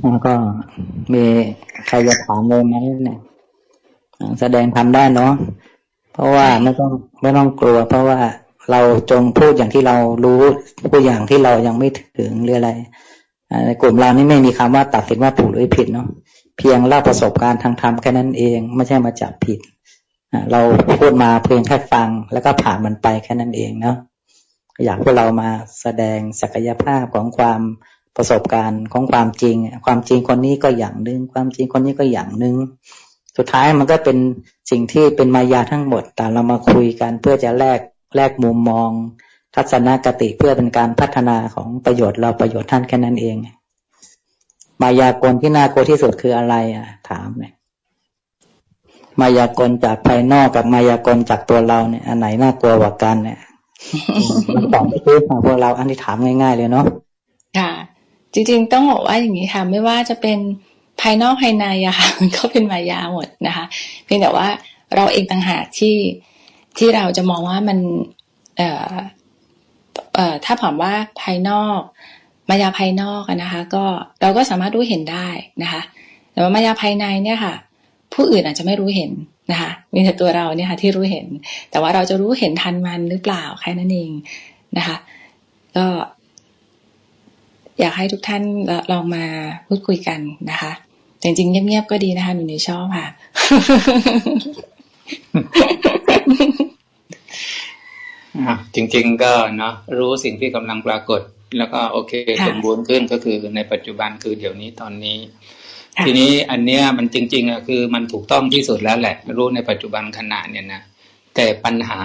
แล้วก็มีใครจะถามเลยไหมเนี่ยแสดงทำได้เนาะเพราะว่าไม่ต้องไม่ต้องกลัว เพราะว่าเราจงพูดอย่างที่เรารู้พูดอย่างที่เรายังไม่ถึงหรืออะไรในกลุ่มเรานี่ไม่มีคำว่าตัดสินว่าถูกหรือผิดเนาะเพียงเล่าประสบการณ์ทางธรรมแค่นั้นเอง ไม่ใช่มาจับผิดเราพูดมาเพียงแค่ฟัง แล้วก็ผ่านมันไปแค่นั้นเองเนาะอยากพวกเรามาแสดงศักยภาพของความ ประสบการณ์ของความจริง ความจริงคนนี้ก็อย่างหนึ่งความจริงคนนี้ก็อย่างหนึ่งสุดท้ายมันก็เป็นสิ่งที่เป็นมายาทั้งหมด แต่เรามาคุยกันเพื่อจะแลกแลกมุมมอง ทัศนคติเพื่อเป็นการพัฒนาของประโยชน์เราประโยชน์ท่านแค่นั้นเอง มายากลที่น่ากลัวที่สุดคืออะไรอะ ถามเนี่ยมายากลจากภายนอกกับมายากลจากตัวเราเนี่ยอันไหนน่ากลัวกว่ากันเนี่ยตอบไปที่ของพวกเราอันที่ถามง่าย ๆ เลยเนาะค่ะ จริงๆ ต้องบอกว่าอย่างนี้ค่ะ ไม่ว่าจะเป็นภายนอกภายในอะค่ะมันก็เป็นมายาหมดนะคะ เพียงแต่ว่าเราเองต่างหากที่ที่เราจะมองว่ามันเอ่อเอ่อถ้าผ่อนว่าภายนอก มายาภายนอกนะคะ ก็เราก็สามารถรู้เห็นได้นะคะ แต่ว่ามายาภายในเนี่ยค่ะ ผู้อื่นอาจจะไม่รู้เห็นนะคะมีแต่ตัวเราเนี่ยค่ะที่รู้เห็น แต่ว่าเราจะรู้เห็นทันมันหรือเปล่าแค่นั้นเองนะคะ ก็ อยากให้ทุกท่านลองมาพูดคุยกันนะคะจริงๆเงียบๆก็ดีนะคะหนูในชอบค่ะ จริง ๆ ก็เนาะรู้สิ่งที่กำลังปรากฏ แล้วก็โอเคสมบูรณ์ขึ้นก็คือในปัจจุบันคือเดี๋ยวนี้ตอนนี้ ทีนี้อันเนี้ยมันจริงๆอะคือมันถูกต้องที่สุดแล้วแหละ รู้ในปัจจุบันขณะเนี่ยนะแต่ปัญหา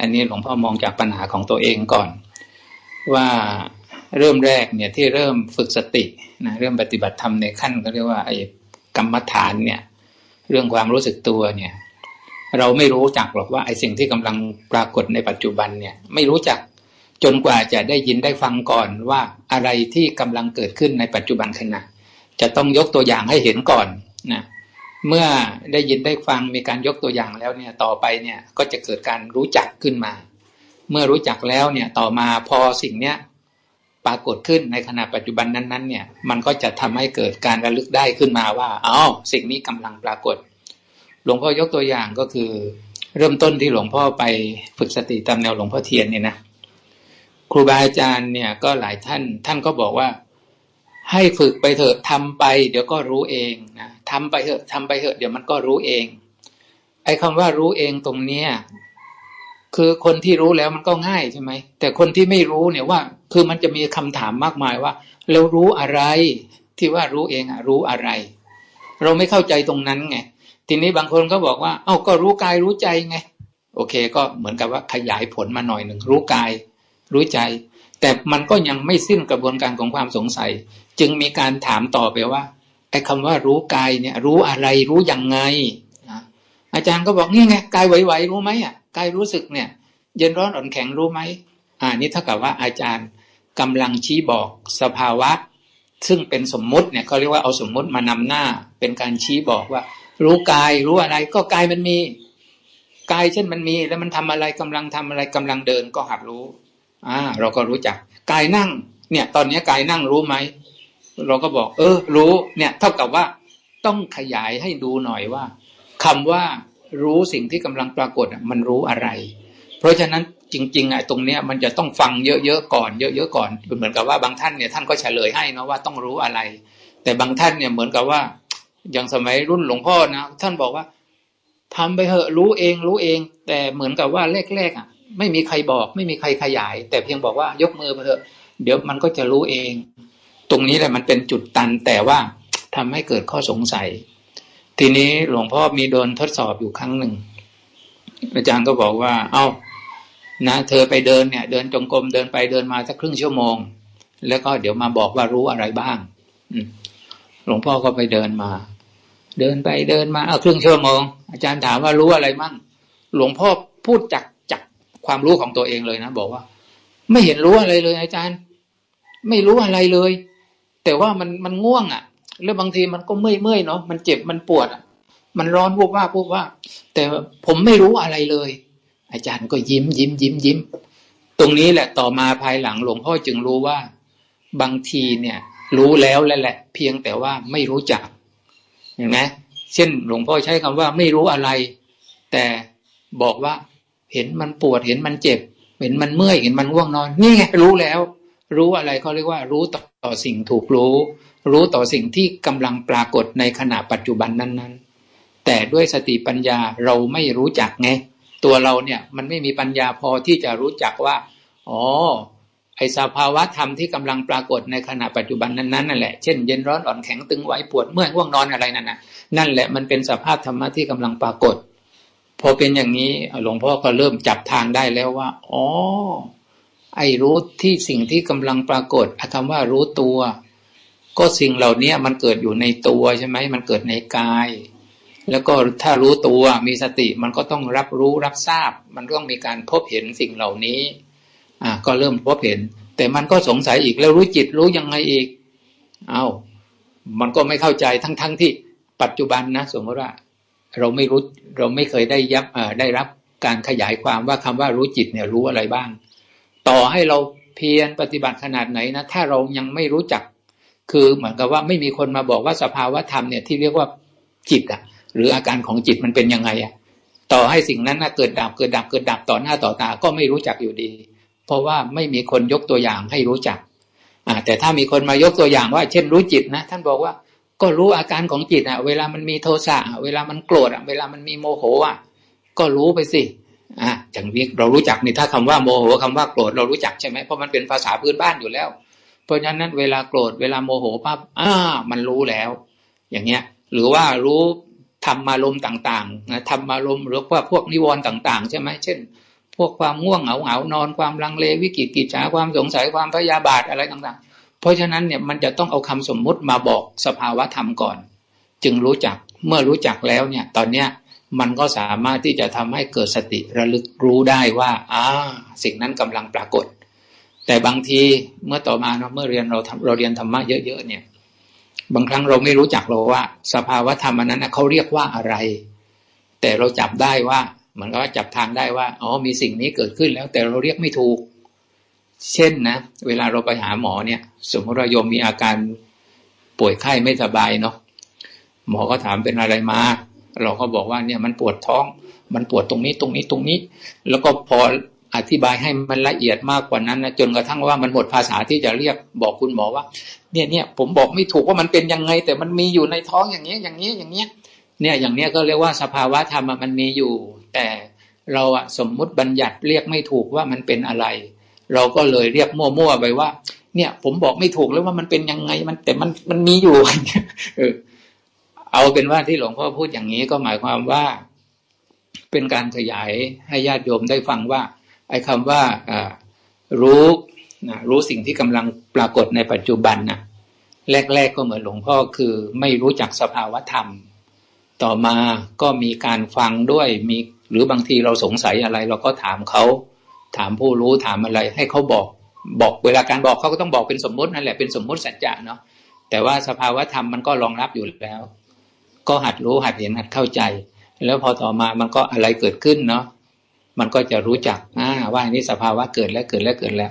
อันนี้หลวงพ่อมองจากปัญหาของตัวเองก่อน ว่า เริ่มแรกเนี่ยที่เริ่มฝึกสตินะเริ่มปฏิบัติธรรมในขั้นก็เรียกว่าไอ้กรรมฐานเนี่ย เรื่องความรู้สึกตัวเนี่ย เราไม่รู้จักหรอกว่าไอ้สิ่งที่กำลังปรากฏในปัจจุบันเนี่ย ไม่รู้จักจนกว่าจะได้ยินได้ฟังก่อนว่าอะไรที่กำลังเกิดขึ้นในปัจจุบันขณะจะต้องยกตัวอย่างให้เห็นก่อนนะเมื่อได้ยินได้ฟังมีการยกตัวอย่างแล้วเนี่ยต่อไปเนี่ยก็จะเกิดการรู้จักขึ้นมา เมื่อรู้จักแล้วเนี่ยต่อมาพอสิ่งเนี้ย ปรากฏขึ้นในขณะปัจจุบันนั้นๆเนี่ยมันก็จะทำให้เกิดการระลึกได้ขึ้นมาว่าอ๋อสิ่งนี้กำลังปรากฏ หลวงพ่อยกตัวอย่างก็คือ เริ่มต้นที่หลวงพ่อไปฝึกสติตามแนวหลวงพ่อเทียนเนี่ยนะครูบาอาจารย์เนี่ยก็หลายท่าน ท่านก็บอกว่า ให้ฝึกไปเถอะทำไป เดี๋ยวก็รู้เองนะทำไปเถอะทำไปเถอะเดี๋ยวมันก็รู้เอง ไอ้คำว่ารู้เองตรงเนี้ยคือคนที่รู้แล้วมันก็ง่ายใช่ไหมแต่คนที่ไม่รู้เนี่ยว่า คือมันจะมีคำถามมากมายว่าเรารู้อะไร ที่ว่ารู้เองอะรู้อะไร เราไม่เข้าใจตรงนั้นไงทีนี้บางคนก็บอกว่า เอ้าก็รู้กายรู้ใจไง โอเค ก็เหมือนกับว่าขยายผลมาหน่อยหนึ่งรู้กาย รู้ใจ แต่มันก็ยังไม่สิ้นกระบวนการของความสงสัย จึงมีการถามต่อไปว่าไอ้คาว่ารู้กายเนี่ย รู้อะไรรู้ยังไงอาจารย์ก็บอกนี่ไงกายไหวๆรู้ไหมอะกายรู้สึกเนี่ย เย็นร้อนอ่อนแข็งรู้ไหมอ่านี่เท่ากับว่าอาจารย์ กำลังชี้บอกสภาวะ ซึ่งเป็นสมมุติเนี่ยเขาเรียกว่าเอาสมมุติมานำหน้า เป็นการชี้บอกว่า รู้กายรู้อะไรก็กายมันมีกายเช่นมันมีแล้วมันทำอะไรกำลังทำอะไรกำลังเดินก็หัดรู้อ่าเราก็รู้จักกายนั่ง เนี่ย ตอนนี้กายนั่งรู้ไหมเราก็บอก เออ รู้ เนี่ย เท่ากับว่าต้องขยายให้ดูหน่อยว่าคำว่ารู้สิ่งที่กำลังปรากฏมันรู้อะไร เพราะฉะนั้นจริงๆไอ้ตรงเนี้ยมันจะต้องฟังเยอะๆก่อน เยอะๆก่อนเหมือนกับว่าบางท่านเนี่ยท่านก็เฉลยให้นะว่าต้องรู้อะไร แต่บางท่านเนี่ยเหมือนกับว่า อย่างสมัยรุ่นหลวงพ่อนะท่านบอกว่าทำไปเถอะรู้เองรู้เอง แต่เหมือนกับว่าแรกๆอะ ไม่มีใครบอก ไม่มีใครขยาย แต่เพียงบอกว่ายกมือไปเถอะ เดี๋ยวมันก็จะรู้เอง ตรงนี้แหละมันเป็นจุดตันแต่ว่าทำให้เกิดข้อสงสัย ทีนี้หลวงพ่อมีโดนทดสอบอยู่ครั้งหนึ่งอาจารย์ก็บอกว่า เอา้า นะเธอไปเดินเนี่ย เดินจงกรมเดินไปเดินมาสักครึ่งชั่วโมง แล้วก็เดี๋ยวมาบอกว่ารู้อะไรบ้างหลวงพ่อก็ไปเดินมา เดินไปเดินมาเอาครึ่งชั่วโมง อาจารย์ถามว่ารู้อะไรมั่ง หลวงพ่อพูดจากจากความรู้ของตัวเองเลยนะบอกว่า ไม่เห็นรู้อะไรเลย อาจารย์ ไม่รู้อะไรเลย แต่ว่ามันมันง่วงอะ่ะ แล้วบางทีมันก็เมื่อยเมื่อยเนาะมันเจ็บมันปวดอะมันร้อนพูดว่าพูดว่า แต่ผมไม่รู้อะไรเลย อาจารย์ก็ยิ้มยิ้มยิ้มยิ้ม ตรงนี้แหละต่อมาภายหลังหลวงพ่อจึงรู้ว่า บางทีเนี่ย รู้แล้วแล้วแหละ เพียงแต่ว่าไม่รู้จักเห็นไหมเช่น หลวงพ่อใช้คำว่าไม่รู้อะไร แต่บอกว่า เห็นมันปวดเห็นมันเจ็บ เห็นมันเมื่อยเห็นมันง่วงนอน นี่ไงรู้แล้ว รู้อะไรเขาเรียกว่า รู้ต่อสิ่งถูกรู้ รู้ต่อสิ่งที่กำลังปรากฏในขณะปัจจุบันนั้น ๆ แต่ด้วยสติปัญญาเราไม่รู้จักไง ตัวเราเนี่ย มันไม่มีปัญญาพอที่จะรู้จักว่า อ๋อ ไอสภาวะธรรมที่กำลังปรากฏในขณะปัจจุบันนั้นๆนั่นแหละเช่นเย็นร้อนอ่อนแข็งตึงไหวปวดเมื่อยง่วงนอนอะไรนั่นน่ะนั่นแหละมันเป็นสภาพธรรมะที่กำลังปรากฏ พอเป็นอย่างนี้หลวงพ่อก็เริ่มจับทางได้แล้วว่าอ๋อไอรู้ที่สิ่งที่กำลังปรากฏคำว่ารู้ตัว ก็สิ่งเหล่านี้มันเกิดอยู่ในตัวใช่ไหมมันเกิดในกาย แล้วก็ถ้ารู้ตัวมีสติมันก็ต้องรับรู้รับทราบ มันต้องมีการพบเห็นสิ่งเหล่านี้ อ่าก็เริ่มพบเห็น แต่มันก็สงสัยอีกแล้วรู้จิตรู้ยังไงอีก เอา้ามันก็ไม่เข้าใจทั้งๆทที่ปัจจุบันนะสมมติว่า เราไม่รู้เราไม่เคยได้ยับได้รับการขยายความว่าคำว่ารู้จิตเนี่ยรู้อะไรบ้าง ต่อให้เราเพียรปฏิบัติขนาดไหนนะถ้าเรายังไม่รู้จัก คือเหมือนกับว่าไม่มีคนมาบอกว่าสภาวะธรรมเนี่ยที่เรียกว่าจิตอะ หรืออาการของจิตมันเป็นยังไงอะต่อให้สิ่งนั้นนะเกิดดับเกิดดับเกิดดับต่อหน้าต่อตาก็ไม่รู้จักอยู่ดี เพราะว่าไม่มีคนยกตัวอย่างให้รู้จักอ่าแต่ถ้ามีคนมายกตัวอย่างว่า เช่นรู้จิตนะท่านบอกว่าก็รู้อาการของจิตอะ เวลามันมีโทสะเวลามันโกรธอะ เวลามันมีโมโหอะ ก็รู้ไปสิอ่าอย่างนี้เรารู้จักนี่ถ้าคำว่าโมโหคำว่าโกรธเรารู้จักใช่ไหมเพราะมันเป็นภาษาพื้นบ้านอยู่แล้ว เพราะฉะนั้นเวลาโกรธเวลาโมโหปั๊บอ่ามันรู้แล้ว อย่างเงี้ย หรือว่ารู้ ธรรมารมต่างๆนะธรรมารมหรือว่าพวกนิวรณ์ต่าง ๆ ใช่ไหมเช่น พวกความง่วงเหงาเหงานอนความลังเลวิกิตกิจฉาความสงสัยความพยาบาทอะไรต่างๆ เพราะฉะนั้นเนี่ยมันจะต้องเอาคำสมมุติมาบอกสภาวะธรรมก่อน จึงรู้จักเมื่อรู้จักแล้วเนี่ย ตอนเนี้ยมันก็สามารถที่จะทำให้เกิดสติระลึกรู้ได้ว่าอ่าสิ่งนั้นกำลังปรากฏ แต่บางทีเมื่อต่อมาเนาะเมื่อเรียนเราเราเรียนธรรมะเยอะๆเนี่ย บางครั้งเราไม่รู้จักเราว่า สภาวะธรรมนั้นเขาเรียกว่าอะไร แต่เราจับได้ว่ามันก็จับทางได้ว่าอ๋อมีสิ่งนี้เกิดขึ้นแล้ว แต่เราเรียกไม่ถูก เช่นนะ เวลาเราไปหาหมอเนี่ย สมมติเราโยมมีอาการป่วยไข้ไม่สบายเนาะหมอก็ถามเป็นอะไรมาเราก็บอกว่าเนี่ยมันปวดท้อง มันปวดตรงนี้ตรงนี้ตรงนี้ แล้วก็พอ อธิบายให้มันละเอียดมากกว่านั้นนะจนกระทั่งว่ามันหมดภาษาที่จะเรียกบอกคุณหมอว่า เนี่ยเนี่ยผมบอกไม่ถูกว่ามันเป็นยังไง แต่มันมีอยู่ในท้องอย่างเงี้ยอย่างเงี้ยอย่างเงี้ยเนี่ยอย่างเนี้ยก็เรียกว่าสภาวะธรรมมันมีอยู่ แต่เราอะสมมุติบัญญัติเรียกไม่ถูกว่ามันเป็นอะไร เราก็เลยเรียกมั่วๆไปว่า เนี่ย ผมบอกไม่ถูกแล้วว่ามันเป็นยังไงมันแต่มันมันมีอยู่เออเอาเป็นว่าที่หลวงพ่อพูดอย่างนี้ก็หมายความว่า เป็นการขยายให้ญาติโยมได้ฟังว่า ไอ้คำว่ารู้นะรู้สิ่งที่กำลังปรากฏในปัจจุบันนะแรก ๆ ก็เหมือนหลวงพ่อคือ ไม่รู้จักสภาวะธรรม ต่อมาก็มีการฟังด้วยมีหรือบางทีเราสงสัยอะไร เราก็ถามเขาถามผู้รู้ถามอะไร ให้เขาบอกบอกเวลาการบอกเขาก็ต้องบอกเป็นสมมตินั่นแหละเป็นสมมติสัจจะเนาะแต่ว่าสภาวะธรรมมันก็รองรับอยู่แล้ว ก็หัดรู้หัดเห็นหัดเข้าใจ แล้วพอต่อมามันก็อะไรเกิดขึ้นเนาะ มันก็จะรู้จักอ่าว่านี้สภาวะเกิดแล้วเกิดแล้วเกิดแล้ว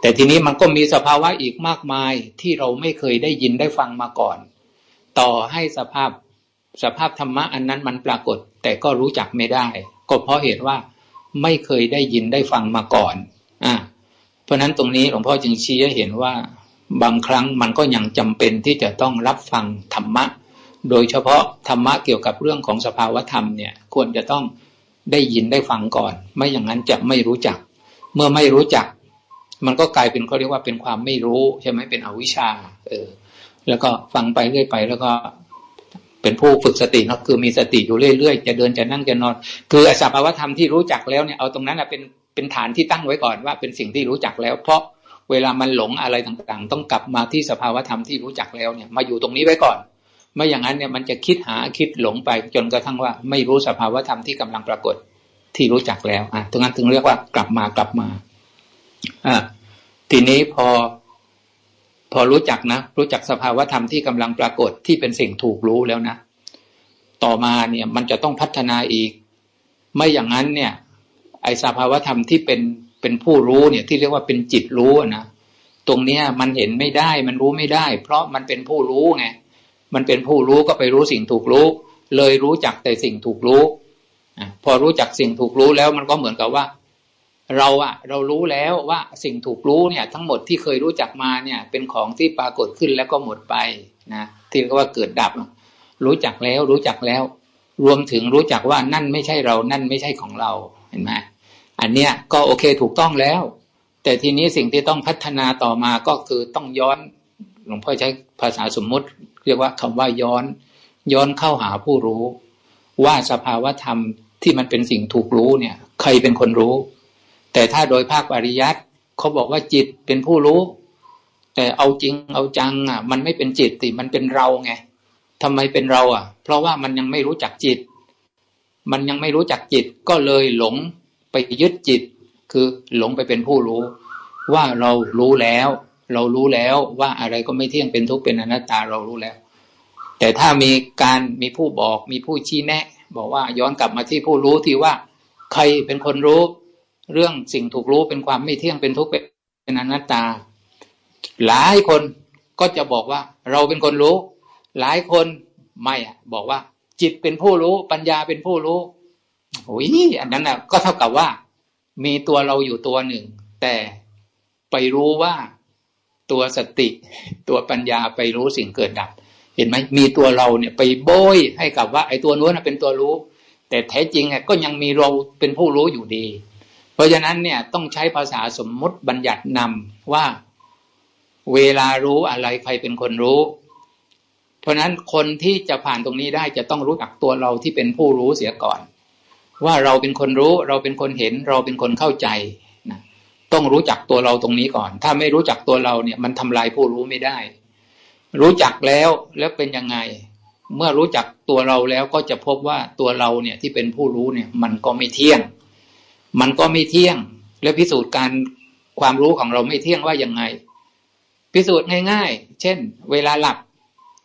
แต่ทีนี้มันก็มีสภาวะอีกมากมายที่เราไม่เคยได้ยินได้ฟังมาก่อน ต่อให้สภาพสภาพธรรมะอันนั้นมันปรากฏ แต่ก็รู้จักไม่ได้ ก็เพราะเหตุว่าไม่เคยได้ยินได้ฟังมาก่อนอ่าเพราะนั้นตรงนี้หลวงพ่อจึงชี้ให้เห็นว่าบางครั้งมันก็ยังจำเป็นที่จะต้องรับฟังธรรมะ โดยเฉพาะธรรมะเกี่ยวกับเรื่องของสภาวธรรมเนี่ยควรจะต้อง ได้ยินได้ฟังก่อน ไม่อย่างนั้นจะไม่รู้จัก เมื่อไม่รู้จัก มันก็กลายเป็นเขาเรียกว่าเป็นความไม่รู้ใช่ไหมเป็นอวิชชา เออ แล้วก็ฟังไปเรื่อยไป แล้วก็ เป็นผู้ฝึกสติเนาะคือมีสติอยู่เรื่อยๆจะเดินจะนั่งจะนอน คืออสัพพธรรมที่รู้จักแล้วเนี่ยเอาตรงนั้นเป็นเป็นฐานที่ตั้งไว้ก่อนว่าเป็นสิ่งที่รู้จักแล้ว เพราะเวลามันหลงอะไรต่างๆ ต้องกลับมาที่สภาวธรรมที่รู้จักแล้วเนี่ย มาอยู่ตรงนี้ไว้ก่อน ไม่อย่างนั้นเนี่ยมันจะคิดหาคิดหลงไปจนกระทั่งว่า ไม่รู้สภาวธรรมที่กำลังปรากฏที่รู้จักแล้วอะตรงนั้นถึงเรียกว่ากลับมากลับมาอ่าทีนี้พอ พอรู้จักนะ รู้จักสภาวธรรมที่กำลังปรากฏที่เป็นสิ่งถูกรู้แล้วนะ ต่อมาเนี่ยมันจะต้องพัฒนาอีก ไม่อย่างนั้นเนี่ย ไอสภาวธรรมที่เป็นเป็นผู้รู้เนี่ย ที่เรียกว่าเป็นจิตรู้นะตรงเนี้ยมันเห็นไม่ได้ มันรู้ไม่ได้ เพราะมันเป็นผู้รู้ไง มันเป็นผู้รู้ก็ไปรู้สิ่งถูกรู้ เลยรู้จักแต่สิ่งถูกรู้อพอรู้จักสิ่งถูกรู้แล้วมันก็เหมือนกับว่า เราอะเรารู้แล้วว่าสิ่งถูกรู้เนี่ย ทั้งหมดที่เคยรู้จักมาเนี่ย เป็นของที่ปรากฏขึ้นแล้วก็หมดไปนะที่เรียกว่าเกิดดับ รู้จักแล้วรู้จักแล้ว รวมถึงรู้จักว่านั่นไม่ใช่เรานั่นไม่ใช่ของเราเห็นไหมอันเนี้ยก็โอเคถูกต้องแล้ว แต่ทีนี้สิ่งที่ต้องพัฒนาต่อมาก็คือต้องย้อน หลวงพ่อใช้ภาษาสมมุติ เรียกว่าคำว่าย้อน ย้อนเข้าหาผู้รู้ ว่าสภาวะธรรมที่มันเป็นสิ่งถูกรู้เนี่ย ใครเป็นคนรู้ แต่ถ้าโดยภาคปริยัติเขาบอกว่าจิตเป็นผู้รู้ แต่เอาจริงเอาจังอะ มันไม่เป็นจิตสิมันเป็นเราไงทำไมเป็นเราอะ เพราะว่ามันยังไม่รู้จักจิต มันยังไม่รู้จักจิตก็เลยหลงไปยึดจิต คือหลงไปเป็นผู้รู้ ว่าเรารู้แล้ว เรารู้แล้วว่าอะไรก็ไม่เที่ยงเป็นทุกข์เป็นอนัตตาเรารู้แล้ว แต่ถ้ามีการมีผู้บอกมีผู้ชี้แนะ บอกว่าย้อนกลับมาที่ผู้รู้ที่ว่า ใครเป็นคนรู้ เรื่องสิ่งถูกรู้เป็นความไม่เที่ยงเป็นทุกข์เป็นอนัตตา หลายคนก็จะบอกว่า เราเป็นคนรู้ หลายคนไม่อะบอกว่า จิตเป็นผู้รู้ ปัญญาเป็นผู้รู้โอ้ยอันนั้นนะก็เท่ากับว่า มีตัวเราอยู่ตัวหนึ่ง แต่ไปรู้ว่า ตัวสติตัวปัญญาไปรู้สิ่งเกิดดับ เห็นไหมมีตัวเราเนี่ยไปโบยให้กับว่า ไอ้ตัวนู้นเป็นตัวรู้ แต่แท้จริงก็ยังมีเราเป็นผู้รู้อยู่ดี เพราะฉะนั้นเนี่ยต้องใช้ภาษาสมมุติบัญญัตินำว่า เวลารู้อะไรใครเป็นคนรู้ เพราะนั้นคนที่จะผ่านตรงนี้ได้จะต้องรู้จักตัวเราที่เป็นผู้รู้เสียก่อน ว่าเราเป็นคนรู้ เราเป็นคนเห็น เราเป็นคนเข้าใจ ต้องรู้จักตัวเราตรงนี้ก่อน ถ้าไม่รู้จักตัวเราเนี่ย มันทำลายผู้รู้ไม่ได้ รู้จักแล้วแล้วเป็นยังไง เมื่อรู้จักตัวเราแล้วก็จะพบว่าตัวเราเนี่ยที่เป็นผู้รู้เนี่ย มันก็ไม่เที่ยง มันก็ไม่เที่ยง และพิสูจน์การความรู้ของเราไม่เที่ยงว่ายังไง พิสูจน์ง่ายๆ เช่น เวลาหลับ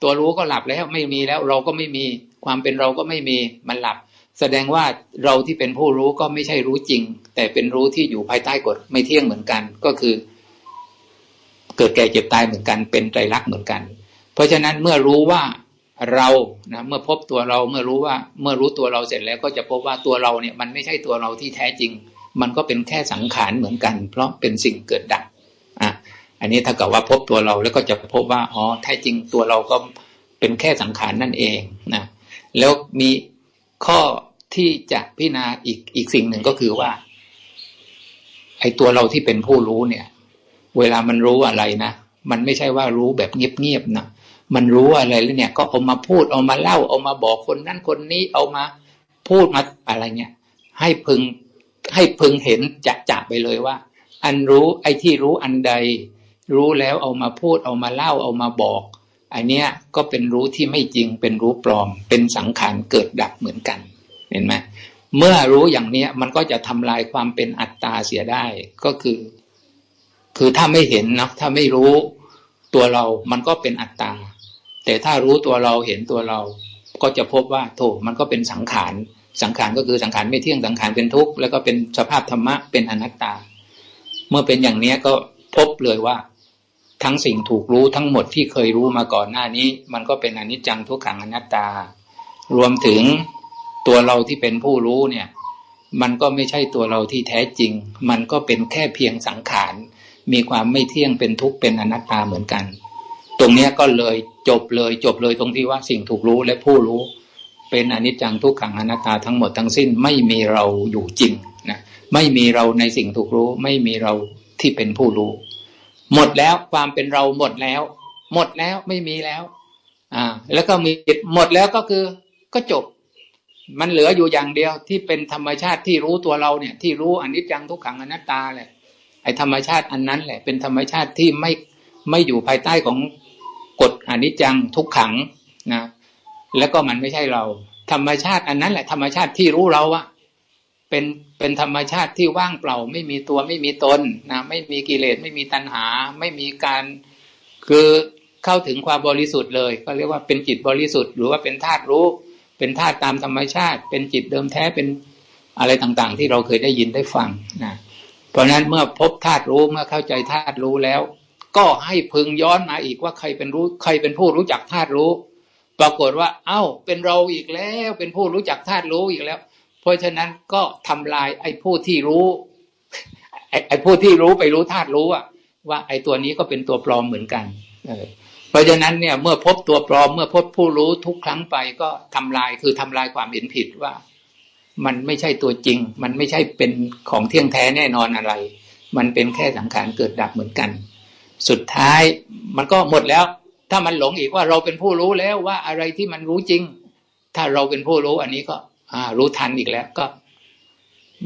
ตัวรู้ก็หลับแล้วไม่มีแล้ว เราก็ไม่มี ความเป็นเราก็ไม่มีมันหลับ แสดงว่าเราที่เป็นผู้รู้ก็ไม่ใช่รู้จริง แต่เป็นรู้ที่อยู่ภายใต้กฎไม่เที่ยงเหมือนกัน ก็คือ เกิดแก่เจ็บตายเหมือนกัน เป็นไตรลักษณ์เหมือนกัน เพราะฉะนั้นเมื่อรู้ว่าเรานะเมื่อพบตัวเราเมื่อรู้ว่า เมื่อรู้ตัวเราเสร็จแล้วก็จะพบว่าตัวเราเนี่ย มันไม่ใช่ตัวเราที่แท้จริง มันก็เป็นแค่สังขารเหมือนกัน เพราะเป็นสิ่งเกิดดับอะอันนี้ถ้าเกิดว่าพบตัวเราแล้วก็จะพบว่าอ๋อแท้จริงตัวเราก็เป็นแค่สังขารนั่นเองนะแล้วมีข้อ ที่จะพิจารณาอีกอีกสิ่งหนึ่งก็คือว่า ไอ้ตัวเราที่เป็นผู้รู้เนี่ย เวลามันรู้อะไรนะมันไม่ใช่ว่ารู้แบบเงียบๆนะมันรู้อะไรแล้วเนี่ย ก็เอามาพูดเอามาเล่าเอามาบอกคนนั้นคนนี้เอามาพูดมาอะไรเนี่ย ให้พึงให้พึงเห็นจะจะไปเลยว่า อันรู้ไอ้ที่รู้อันใด รู้แล้วเอามาพูดเอามาเล่าเอามาบอกอันเนี้ยก็เป็นรู้ที่ไม่จริงเป็นรู้ปลอม เป็นสังขารเกิดดับเหมือนกัน เห็นไหมเมื่อรู้อย่างเนี้ยมันก็จะทำลายความเป็นอัตตาเสียได้ก็คือ คือถ้าไม่เห็นนะถ้าไม่รู้ตัวเรามันก็เป็นอัตตา แต่ถ้ารู้ตัวเราเห็นตัวเรา ก็จะพบว่าโถมันก็เป็นสังขาร สังขารก็คือสังขารไม่เที่ยงสังขารเป็นทุกข์แล้วก็เป็นสภาพธรรมะเป็นอนัตตา เมื่อเป็นอย่างเนี้ยก็พบเลยว่า ทั้งสิ่งถูกรู้ทั้งหมดที่เคยรู้มาก่อนหน้านี้ มันก็เป็นอนิจจังทุกขังอนัตตา รวมถึง ตัวเราที่เป็นผู้รู้เนี่ย มันก็ไม่ใช่ตัวเราที่แท้จริง มันก็เป็นแค่เพียงสังขาร มีความไม่เที่ยงเป็นทุกข์เป็นอนัตตาเหมือนกัน ตรงนี้ก็เลยจบเลยจบเลยตรงที่ว่าสิ่งถูกรู้และผู้รู้ เป็นอนิจจังทุกขังอนัตตาทั้งหมดทั้งสิ้นไม่มีเราอยู่จริงนะไม่มีเราในสิ่งถูกรู้ ไม่มีเราที่เป็นผู้รู้ หมดแล้วความเป็นเราหมดแล้ว หมดแล้วไม่มีแล้ว อ่า แล้วก็มีหมดแล้วก็คือก็จบ มันเหลืออยู่อย่างเดียวที่เป็นธรรมชาติที่รู้ตัวเราเนี่ย ที่รู้อนิจจังทุกขังอนัตตาแหละไอ้ธรรมชาติอันนั้นแหละ เป็นธรรมชาติที่ไม่ไม่อยู่ภายใต้ของกฎอนิจจังทุกขังนะแล้วก็มันไม่ใช่เรา ธรรมชาติอันนั้นแหละธรรมชาติที่รู้เราอะเป็นเป็นธรรมชาติที่ว่างเปล่า ไม่มีตัวไม่มีตนนะไม่มีกิเลสไม่มีตัณหา ไม่มีการคือเข้าถึงความบริสุทธิ์เลย ก็เรียกว่าเป็นจิตบริสุทธิ์ หรือว่าเป็นธาตุรู้ เป็นธาตุตามธรรมชาติ เป็นจิตเดิมแท้เป็นอะไรต่างๆ ที่เราเคยได้ยินได้ฟังนะเพราะนั้นเมื่อพบธาตุรู้เมื่อเข้าใจธาตุรู้แล้ว ก็ให้พึงย้อนมาอีกว่าใครเป็นรู้ใครเป็นผู้รู้จักธาตุรู้ ปรากฏว่า เอ้า เป็นเราอีกแล้วเป็นผู้รู้จักธาตุรู้อีกแล้ว เพราะฉะนั้นก็ทำลายไอ้ผู้ที่รู้ไอ้ไอ้ผู้ที่รู้ไปรู้ธาตุรู้อะว่าไอ้ตัวนี้ก็เป็นตัวปลอมเหมือนกัน เออ เพราะฉะนั้นเนี่ยเมื่อพบตัวปลอมเมื่อพบผู้รู้ทุกครั้งไปก็ทำลายคือทำลายความเห็นผิดว่า มันไม่ใช่ตัวจริง มันไม่ใช่เป็นของเที่ยงแท้แน่นอนอะไร มันเป็นแค่สังขารเกิดดับเหมือนกัน สุดท้ายมันก็หมดแล้ว ถ้ามันหลงอีกว่าเราเป็นผู้รู้แล้วว่าอะไรที่มันรู้จริง ถ้าเราเป็นผู้รู้อันนี้ก็รู้ทันอีกแล้วก็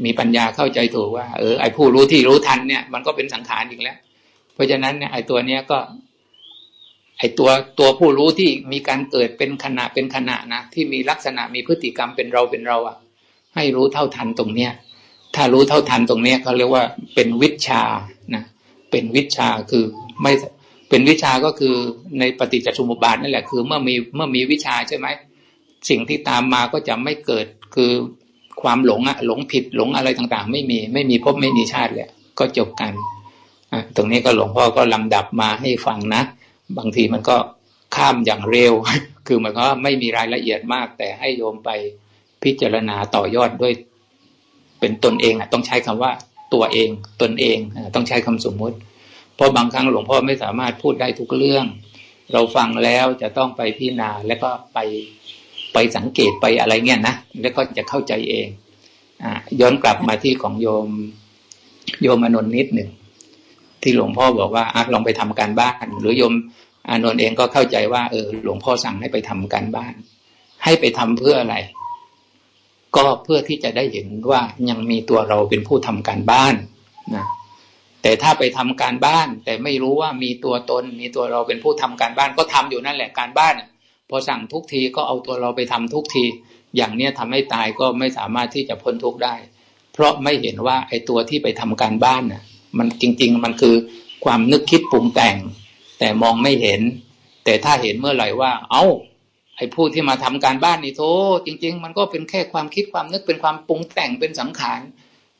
มีปัญญาเข้าใจถูกว่าเออไอ้ผู้รู้ที่รู้ทันเนี่ย มันก็เป็นสังขารอีกแล้ว เพราะฉะนั้นเนี่ยไอ้ตัวเนี้ยก็ ไอตัวตัวผู้รู้ที่มีการเกิดเป็นขณะเป็นขณะนะที่มีลักษณะมีพฤติกรรมเป็นเราเป็นเราอะ ให้รู้เท่าทันตรงเนี้ยถ้ารู้เท่าทันตรงเนี้ยเขาเรียกว่าเป็นวิชานะเป็นวิชาคือไม่เป็นวิชาก็คือในปฏิจจสมุปบาทนั่นแหละคือเมื่อมีเมื่อมีวิชาใช่ไหมสิ่งที่ตามมาก็จะไม่เกิดคือความหลงอะหลงผิดหลงอะไรต่างๆ ไม่มีไม่มีพบไม่มีชาติเลยก็จบกันอ่ตรงนี้ก็หลวงพ่อก็ลำดับมาให้ฟังนะ บางทีมันก็ข้ามอย่างเร็ว คือมันก็ไม่มีรายละเอียดมาก แต่ให้โยมไปพิจารณาต่อยอดด้วย เป็นตนเองอะต้องใช้คำว่าตัวเองตนเองต้องใช้คำสมมุติ เพราะบางครั้งหลวงพ่อไม่สามารถพูดได้ทุกเรื่อง เราฟังแล้วจะต้องไปพิจารณาแล้วก็ไปไปสังเกตไปอะไรเงี้ยนะแล้วก็จะเข้าใจเองอย้อนกลับมาที่ของโยมโยมอนนนิดหนึ่ง ที่หลวงพ่อบอกว่าอลองไปทำการบ้าน หรือโยมอานนท์เองก็เข้าใจว่าเออหลวงพ่อสั่งให้ไปทำการบ้าน ให้ไปทำเพื่ออะไร ก็เพื่อที่จะได้เห็นว่ายังมีตัวเราเป็นผู้ทำการบ้านนะแต่ถ้าไปทำการบ้าน แต่ไม่รู้ว่ามีตัวตน มีตัวเราเป็นผู้ทำการบ้าน ก็ทำอยู่นั่นแหละการบ้านพอสั่งทุกทีก็เอาตัวเราไปทำทุกที อย่างเนี้ยทำให้ตายก็ไม่สามารถที่จะพ้นทุกข์ได้ เพราะไม่เห็นว่าไอ้ตัวที่ไปทำการบ้านน่ะ มันจริง ๆ มันคือความนึกคิดปรุงแต่ง แต่มองไม่เห็น แต่ถ้าเห็นเมื่อไหร่ว่า เอา้าไอ้ผู้ที่มาทำการบ้านนี่โธ่จริง ๆ มันก็เป็นแค่ความคิดความนึกเป็นความปรุงแต่งเป็นสังขาร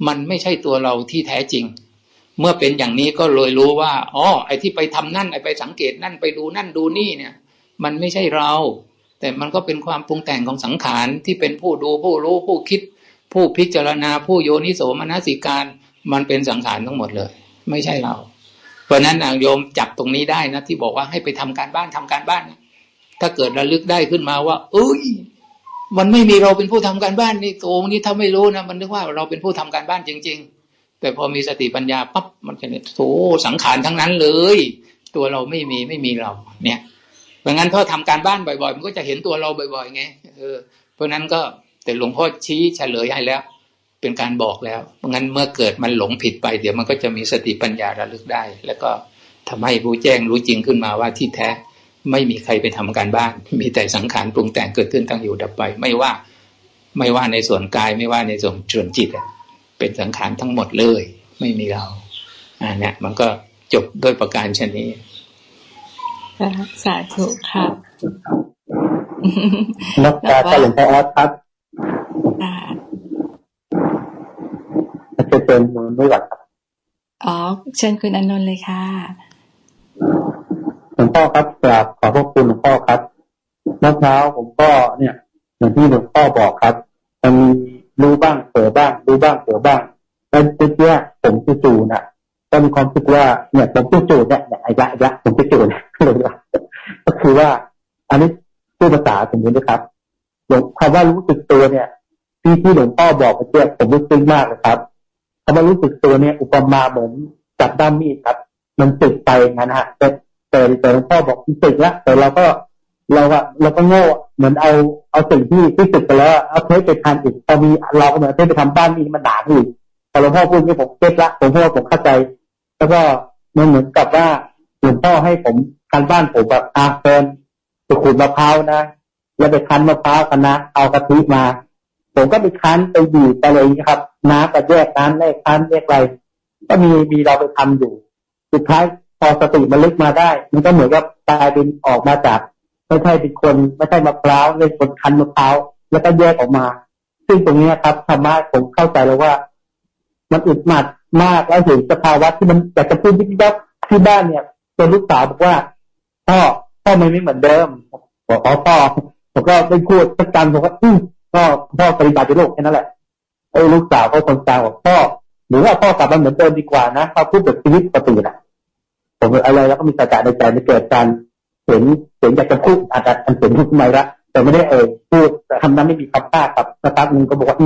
มันไม่ใช่ตัวเราที่แท้จริง เมื่อเป็นอย่างนี้ก็เลยรู้ว่าอ๋อไอ้ที่ไปทำนั่นไอ้ไปสังเกตนั่นไปดูนั่นดูนี่เนี่ย มันไม่ใช่เรา แต่มันก็เป็นความปรุงแต่งของสังขารที่เป็นผู้ดูผู้รู้ผู้คิด ผู้พิจารณาผู้โยนิโสมนสิการ มันเป็นสังขารทั้งหมดเลย ไม่ใช่เรา เพราะนั้นนางโยมจับตรงนี้ได้นะ ที่บอกว่าให้ไปทำการบ้านทำการบ้าน ถ้าเกิดระลึกได้ขึ้นมาว่า เอ้ย มันไม่มีเราเป็นผู้ทำการบ้านนี่โตนี้ถ้าไม่รู้นะมันนึกว่าเราเป็นผู้ทำการบ้านจริง ๆ แต่พอมีสติปัญญาปั๊บมันจะเนี่ยโถสังขารทั้งนั้นเลย ตัวเราไม่มีไม่มีเรา เนี่ยเพราะงั้นถ้าทำการบ้านบ่อยๆ มันก็จะเห็นตัวเราบ่อยๆไงเออเพราะนั้นก็แต่หลวงพ่อชี้เฉลยให้แล้ว เป็นการบอกแล้วเพราะงั้นเมื่อเกิดมันหลงผิดไป เดี๋ยวมันก็จะมีสติปัญญาระลึกได้ แล้วก็ทำให้รู้แจ้งรู้จริงขึ้นมาว่าที่แท้ไม่มีใครไปทำการบ้าน มีแต่สังขารปรุงแต่งเกิดขึ้นตั้งอยู่ดับไป ไม่ว่าไม่ว่าในส่วนกายไม่ว่าในส่วนส่วนจิตเป็นสังขารทั้งหมดเลย ไม่มีเราอ่าเนี่ยมันก็จบด้วยประการชนนี้สาธุค่ะนักการหลวงพ่อออสครับจะ เป็นมือไม่หวัดครับอ๋อ เชิญคุณอนนท์เลยค่ะหลวงพ่อครับกราบขอบพระคุณหลวงพ่อครับเมื่อเช้าผมก็เนี่ยอย่างที่หลวงพ่อบอกครับมันมีรู้บ้างเผลอบ้าง รู้บ้างเผลอบ้างแล้วจุดเนี้ยผมจู่ๆน่ะก็มีความคิดว่าเนี่ยผมจู่ๆเนี่ยเนี่ยอายะยะผมจู่ๆเนี่ยเลยว่าก็คือว่า อันนี้พูดภาษาสมมตินะครับหลวงคำว่ารู้สึกตัวเนี่ย ที่ที่หลวงพ่อบอกเมื่อกี้ผมรู้สึกมากนะครับ คำว่ารู้สึกตัวเนี่ยอุปมาเหมือนจับด้ามมีดครับ มันตึกไปงั้นฮะแต่แต่แต่หลวงพ่อบอกตึกแล้วแต่เราก็เราก็เราก็โง่เหมือนเอาเอาสิ่งที่ที่ตึกไปแล้วเอาเทปไปทำอีกพอมีเราก็เหมือนเทปไปทำบ้านนี่มันหนาอีกพอหลวงพ่อพูดนี่ผมเก็ตละผมพ่อผมเข้าใจ แล้วก็มันเหมือนกับว่าหลวงพ่อให้ผมการบ้านผมแบบอาเฟนไปขูดมะพร้าวนะแล้วไปคั้นมะพร้าวกันนะเอากะทิมา ผมก็ไปคันไปบีบไปอะไรครับ น้ำก็แยกน้ำแยกคันแยกอะไรก็มีมีเราไปทำอยู่ สุดท้ายพอสติมันลึกมาได้ มันก็เหมือนกับกลายเป็นออกมาจากไม่ใช่เป็นคนไม่ใช่มะพร้าวเลยคนคันมะพร้าวแล้วก็แยกออกมา ซึ่งตรงนี้ครับธรรมะผมเข้าใจแล้วว่า มันอึดมัดมากแล้วเห็นสภาวะที่มันอยากจะพูดที่บ้านที่บ้านเนี่ยจนลูกสาวบอกว่าพ่อพ่อไม่เหมือนเดิมบอกพ่อพ่อผมก็ไม่พูดสักการผมก็อืม พ่อพ่อปฏิบัติในโลกแค่นั้นแหละไอ้ลูกสาวก็คนกลางบอกพ่อหรือว่าพ่อกลับมาเหมือนเดิมดีกว่านะพ่อพูดแบบชีวิตปกตินะผมอะไรแล้วก็มีสัจจะในใจไม่เกิดการเห็นเห็นอยากจะพูดอาจจะอันเสียงพูดไม่ละแต่ไม่ได้เอ่ยพูดแต่คำนั้นไม่มีคำต้ากับสักพักหนึ่งก็บอกว่า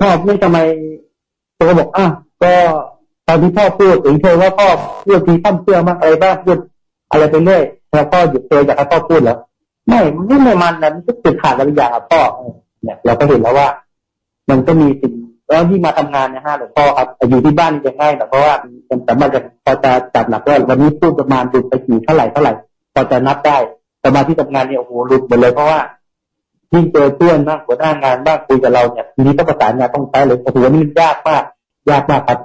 พ่อไม่ทำไมตัวก็บอกอะก็ตอนที่พ่อพูดถึงเธอว่าพ่อพูดทีท่านเชื่อมากอะไรบ้างพูดอะไรไปเรื่อยแล้วพ่อหยุดเจออยากให้พ่อพูดแล้ว ไม่มันไม่มันนะมันก็ติดขาดอะไรอย่างอะพ่อเนี่ย เราก็เห็นแล้วว่า มันก็มีสิ่งแล้วที่มาทำงานนะฮะหลวงพ่อครับอยู่ที่บ้านจะง่ายแต่เพราะว่ามันสามารถจะพอจะจับหลักว่าวันนี้พูดประมาณหลุดไปกี่เท่าไหร่เท่าไหร่พอจะนับได้แต่มาที่ทำงานเนี่ยโอ้โหหลุดหมดเลยเพราะว่ายิ่งเจอเพื่อนบ้างหัวหน้างานบ้างคุยกับเราเนี่ยทีนี้ต้องประสานงานต้องใช้เลยโอ้โหนี่ยากมากยากมากครับ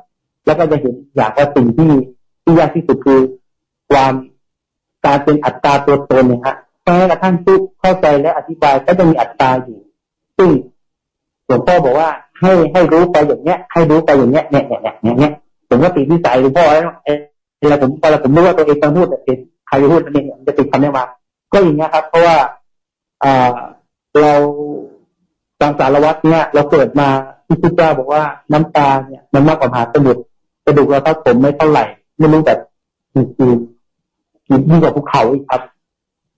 แล้วก็จะเห็นอย่างว่าสิ่งที่ที่ยากที่สุดคือ ความการเป็นอัตราตัวตนเนี่ยฮะ แม้กระทั่งทุกเข้าใจและอธิบายก็จะมีอัตราอยู่ซึ่งหลวงพ่อบอกว่าให้ให้รู้ไปอย่างเนี้ย ให้รู้ไปอย่างเนี้ยเนี่ยเนี่ยเนี่ยเนี่ยผมก็ติดนิสัยหลวงพ่อแล้วเออผมพอผมรู้ว่าตัวเองต้องพูดแต่ใครพูดนี่จะติดคำนี้มาก็อย่างเงี้ยครับ เพราะว่าอ่าเราตามสารวัตรเนี่ย เราเกิดมาที่พุทธเจ้าบอกว่าน้ำตาเนี่ยมันมากกว่ามหาสมุทรกระดูกเราทับผมไม่เท่าไหร่ไม่รู้แต่คือคือยิ่งกว่าภูเขาอีกครับ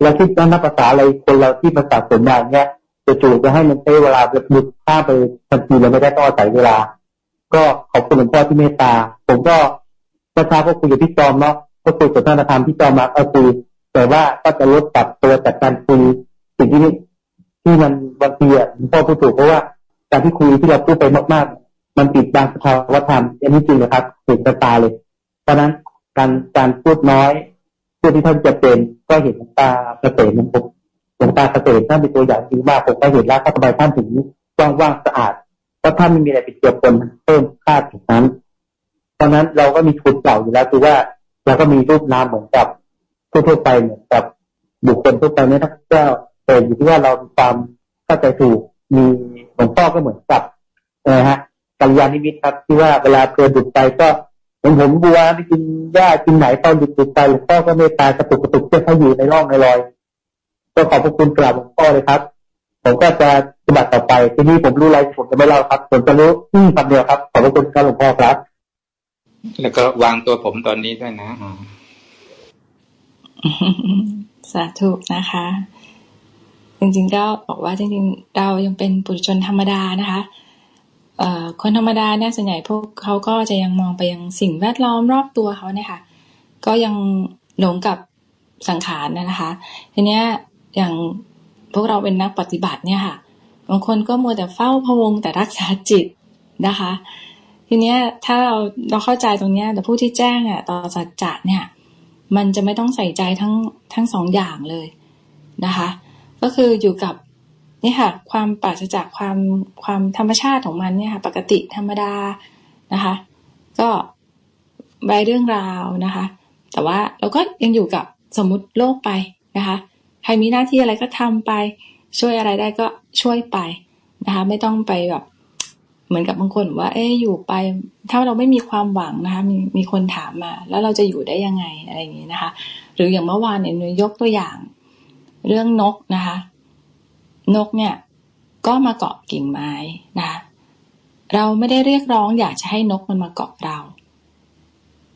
เราคิดว่านับภาษาอะไรคนเราที่ภาษาสมบัติเนี่ยจะจู่จะให้มันใช้เวลาจะหลุดข้าไปทันทีเราไม่ได้ต้องอาศัยเวลา ก็ขอบคุณหลวงพ่อที่เมตตา ผมก็ประชาก็คุยกับพี่จอมเนาะก็คุยกับท่านธรรมพี่จอมมาก็คุยแต่ว่าก็จะลดปรับตัวจากการคุยสิ่งที่ที่มันบางทีอะหลวงพ่อพูดถูกเพราะว่าการที่คุยที่เราพูดไปมากๆ มันปิดบังสภาวธรรมอันนี้จริงนะครับเห็นตาเลย เพราะนั้นการการพูดน้อย พูดที่ท่านจะเป็นก็เห็นดวงตาเกษมผมหลวงตาเกษมท่านเป็นตัวอย่างดีมากผมก็เห็นแล้วถ้าทำไมท่านถึงว่างๆสะอาดเพราะท่านไม่มีอะไรไปเกี่ยวปนเพิ่มค่าถึงนั้นเพราะนั้นเราก็มีทุนเก่าอยู่แล้วคือว่าเราก็มีรูปนามเหมือนกับทั่วไปเหมือนกับบุคคลทั่วไปเนี่ยถ้าเจ้าแต่อยู่ที่ว่าเรามีความเข้าใจถูกมีหลวงพ่อก็เหมือนกับนะฮะกัลยาณมิตครับที่ว่าเวลาเกิดดุดไปก็ เหมือนผมบัวไปกินหญ้ากินไหนตอนดุดดุดไปหลวงพ่อก็เมตตากระตุกกระตุกเพื่อให้อยู่ในร่องในรอย ก็ขอบพระคุณกราบหลวงพ่อเลยครับ ผมก็จะปฏิบัติต่อไปทีนี้ผมรู้อะไรผมจะไม่เล่าครับผมจะรู้ที่คำเดียวครับ ขอบพระคุณครับหลวงพ่อครับ แล้วก็วางตัวผมตอนนี้ด้วยนะสาธุนะคะ จริงๆก็บอกว่าจริงๆ เรายังเป็นปุถุชนธรรมดานะคะเอ่อ คนธรรมดาเนี่ยส่วนใหญ่พวกเขาก็จะยังมองไปยังสิ่งแวดล้อมรอบตัวเขาเนี่ยค่ะ ก็ยังหลงกับสังขารนะคะ ทีเนี้ยอย่างพวกเราเป็นนักปฏิบัติเนี่ยค่ะ บางคนก็มัวแต่เฝ้าพวงแต่รักษาจิตนะคะ ทีเนี้ยถ้าเราเราเข้าใจตรงเนี้ยแต่ผู้ที่แจ้งอะต่อสัจจะเนี่ย มันจะไม่ต้องใส่ใจทั้งทั้งสองอย่างเลยนะคะ ก็คืออยู่กับ นี่ค่ะ ความปราศจากความความธรรมชาติของมันเนี่ยค่ะ ปกติธรรมดานะคะ ก็ใบเรื่องราวนะคะ แต่ว่าเราก็ยังอยู่กับสมมุติโลกไปนะคะ ใครมีหน้าที่อะไรก็ทำไป ช่วยอะไรได้ก็ช่วยไปนะคะ ไม่ต้องไปแบบเหมือนกับบางคนว่า เอ๊อยู่ไป ถ้าเราไม่มีความหวังนะคะ มีมีคนถามมา แล้วเราจะอยู่ได้ยังไงอะไรอย่างนี้นะคะ หรืออย่างเมื่อวานเนี่ยนยกตัวอย่าง เรื่องนกนะคะ นกเนี่ย ก็มาเกาะกิ่งไม้นะ เราไม่ได้เรียกร้อง อยากจะให้นกมันมาเกาะเรา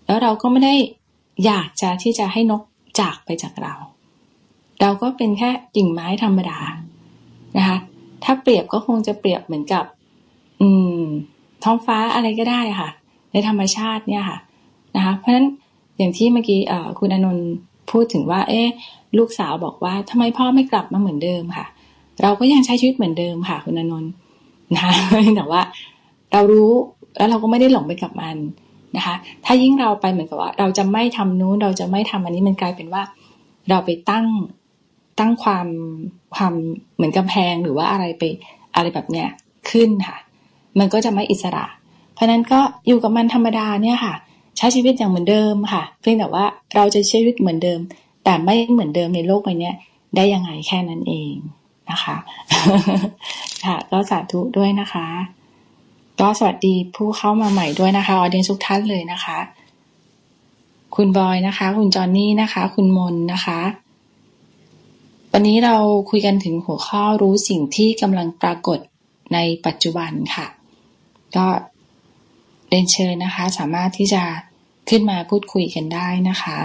แล้วเราก็ไม่ได้อยากจะที่จะให้นกจากไปจากเรา เราก็เป็นแค่กิ่งไม้ธรรมดานะคะ ถ้าเปรียบก็คงจะเปรียบเหมือนกับ อืม ท้องฟ้าอะไรก็ได้ค่ะ ในธรรมชาติเนี่ยค่ะนะคะ เพราะฉะนั้นอย่างที่เมื่อกี้คุณอนนท์พูดถึงว่า เอ๊ลูกสาวบอกว่าทำไมพ่อไม่กลับมาเหมือนเดิมค่ะ เราก็ยังใช้ชีวิตเหมือนเดิมค่ะคุณอนนท์นะคะแต่ว่าเรารู้แล้วเราก็ไม่ได้หลงไปกับมันนะคะ ถ้ายิ่งเราไปเหมือนกับว่า เราจะไม่ทำนู้นเราจะไม่ทำอันนี้มันกลายเป็นว่า เราไปตั้งตั้งความความเหมือนกำแพงหรือว่าอะไรไปอะไรแบบเนี้ยขึ้นค่ะ มันก็จะไม่อิสระ เพราะนั้นก็อยู่กับมันธรรมดาเนี่ยค่ะ ใช้ชีวิตอย่างเหมือนเดิมค่ะ เพียงแต่ว่าเราจะใช้ชีวิตเหมือนเดิม แต่ไม่เหมือนเดิมในโลกใบนี้ได้ยังไงแค่นั้นเอง นะคะ ค่ะก็สาธุด้วยนะคะ ก็สวัสดีผู้เข้ามาใหม่ด้วยนะคะออเดียนทุกท่านเลยนะคะ คุณบอยนะคะ คุณจอนนี่นะคะ คุณมนนะคะ วันนี้เราคุยกันถึงหัวข้อรู้สิ่งที่กำลังปรากฏในปัจจุบันค่ะ ก็เรียนเชิญนะคะ สามารถที่จะขึ้นมาพูดคุยกันได้นะคะ